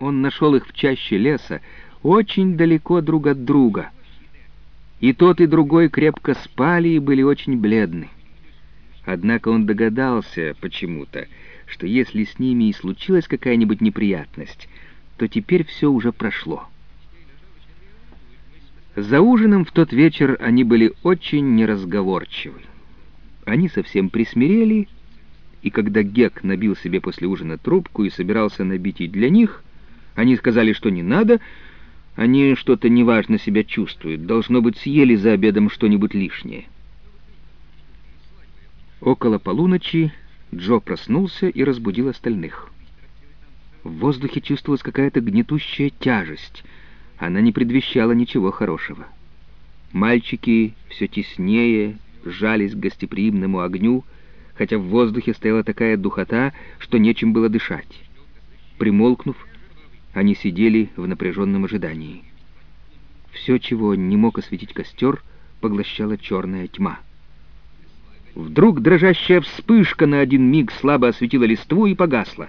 Он нашел их в чаще леса, очень далеко друг от друга. И тот, и другой крепко спали и были очень бледны. Однако он догадался почему-то, что если с ними и случилась какая-нибудь неприятность, то теперь все уже прошло. За ужином в тот вечер они были очень неразговорчивы. Они совсем присмирели, и когда Гек набил себе после ужина трубку и собирался набить и для них, они сказали, что не надо, они что-то неважно себя чувствуют, должно быть, съели за обедом что-нибудь лишнее. Около полуночи Джо проснулся и разбудил остальных. В воздухе чувствовалась какая-то гнетущая тяжесть. Она не предвещала ничего хорошего. Мальчики все теснее жались к гостеприимному огню, хотя в воздухе стояла такая духота, что нечем было дышать. Примолкнув, они сидели в напряженном ожидании. Все, чего не мог осветить костер, поглощала черная тьма. Вдруг дрожащая вспышка на один миг слабо осветила листву и погасла.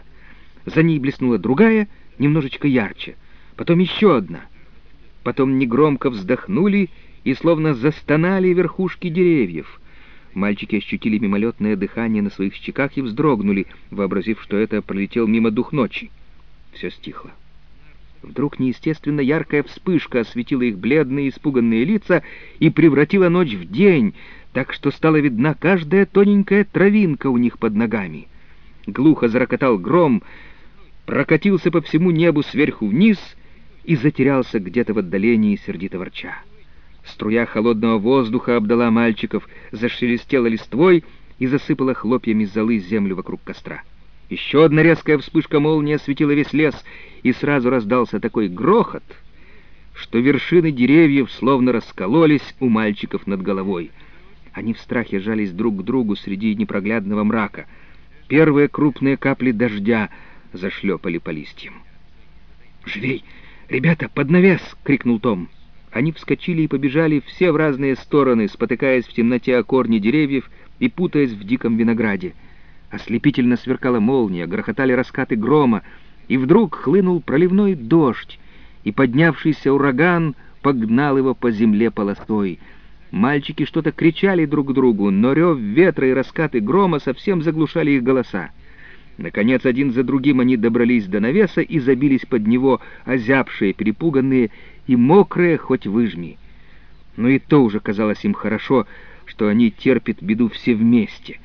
За ней блеснула другая, немножечко ярче, потом еще одна. Потом негромко вздохнули и словно застонали верхушки деревьев. Мальчики ощутили мимолетное дыхание на своих щеках и вздрогнули, вообразив, что это пролетел мимо дух ночи. Все стихло. Вдруг неестественно яркая вспышка осветила их бледные, испуганные лица и превратила ночь в день, так что стала видна каждая тоненькая травинка у них под ногами. Глухо зарокотал гром, прокатился по всему небу сверху вниз и затерялся где-то в отдалении сердито ворча. Струя холодного воздуха обдала мальчиков, зашелестела листвой и засыпала хлопьями золы землю вокруг костра. Еще одна резкая вспышка молнии осветила весь лес, и сразу раздался такой грохот, что вершины деревьев словно раскололись у мальчиков над головой. Они в страхе жались друг к другу среди непроглядного мрака. Первые крупные капли дождя зашлепали по листьям. «Живей! Ребята, под навес!» — крикнул Том. Они вскочили и побежали все в разные стороны, спотыкаясь в темноте о корни деревьев и путаясь в диком винограде. Ослепительно сверкала молния, грохотали раскаты грома, и вдруг хлынул проливной дождь, и поднявшийся ураган погнал его по земле полосой. Мальчики что-то кричали друг другу, но рев ветра и раскаты грома совсем заглушали их голоса. Наконец, один за другим они добрались до навеса и забились под него, озябшие, перепуганные и мокрые, хоть выжми. Но и то уже казалось им хорошо, что они терпят беду все вместе.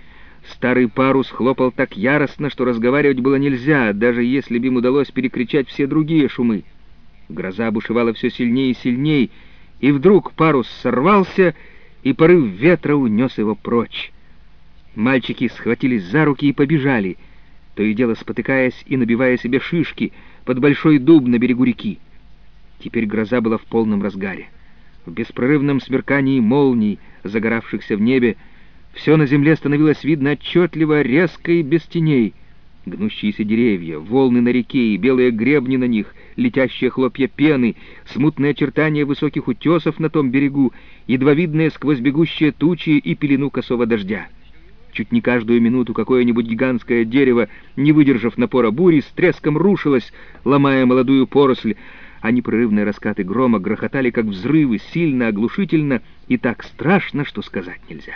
Старый парус хлопал так яростно, что разговаривать было нельзя, даже если бы им удалось перекричать все другие шумы. Гроза бушевала все сильнее и сильнее, и вдруг парус сорвался, и порыв ветра унес его прочь. Мальчики схватились за руки и побежали, то и дело спотыкаясь и набивая себе шишки под большой дуб на берегу реки. Теперь гроза была в полном разгаре. В беспрерывном сверкании молний, загоравшихся в небе, все на земле становилось видно отчетливо, резко и без теней. Гнущиеся деревья, волны на реке и белые гребни на них, летящие хлопья пены, смутные очертания высоких утесов на том берегу, едва видные сквозь бегущие тучи и пелену косого дождя. Чуть не каждую минуту какое-нибудь гигантское дерево, не выдержав напора бури, с треском рушилось, ломая молодую поросль, а непрерывные раскаты грома грохотали, как взрывы, сильно, оглушительно и так страшно, что сказать нельзя.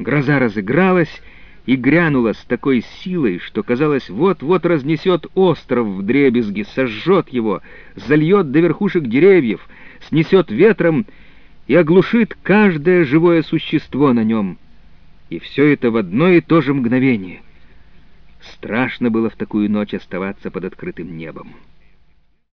Гроза разыгралась и грянула с такой силой, что, казалось, вот-вот разнесет остров в дребезги, сожжет его, зальет до верхушек деревьев, снесет ветром и оглушит каждое живое существо на нем. И все это в одно и то же мгновение. Страшно было в такую ночь оставаться под открытым небом.